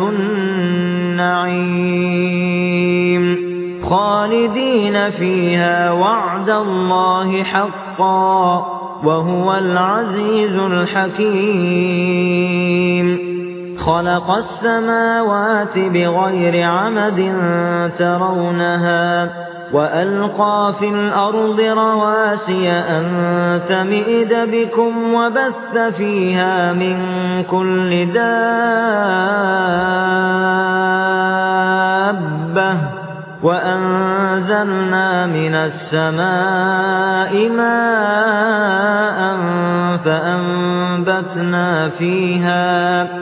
النعيم. خالدين فيها وعد الله حقا وهو العزيز الحكيم. خلق السماوات بغير عمد ترونها وألقى في الأرض رواسي أن تمئد بكم وبث فيها من كل دابة وأنزلنا من السماء ماء فأنبتنا فيها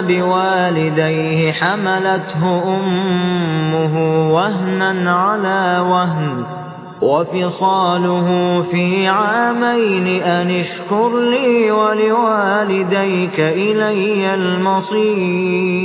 بوالديه حملته أمه وهنا على وهن وفصاله في عامين أن اشكر لي ولوالديك إلي المصير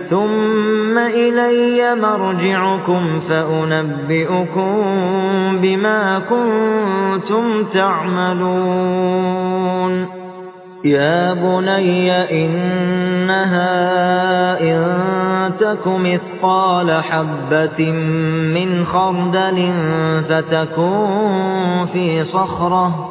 ثم إلي مرجعكم فأنبئكم بما كنتم تعملون يا بني إنها إن تك مثقال حبة من خردل فتكون في صخرة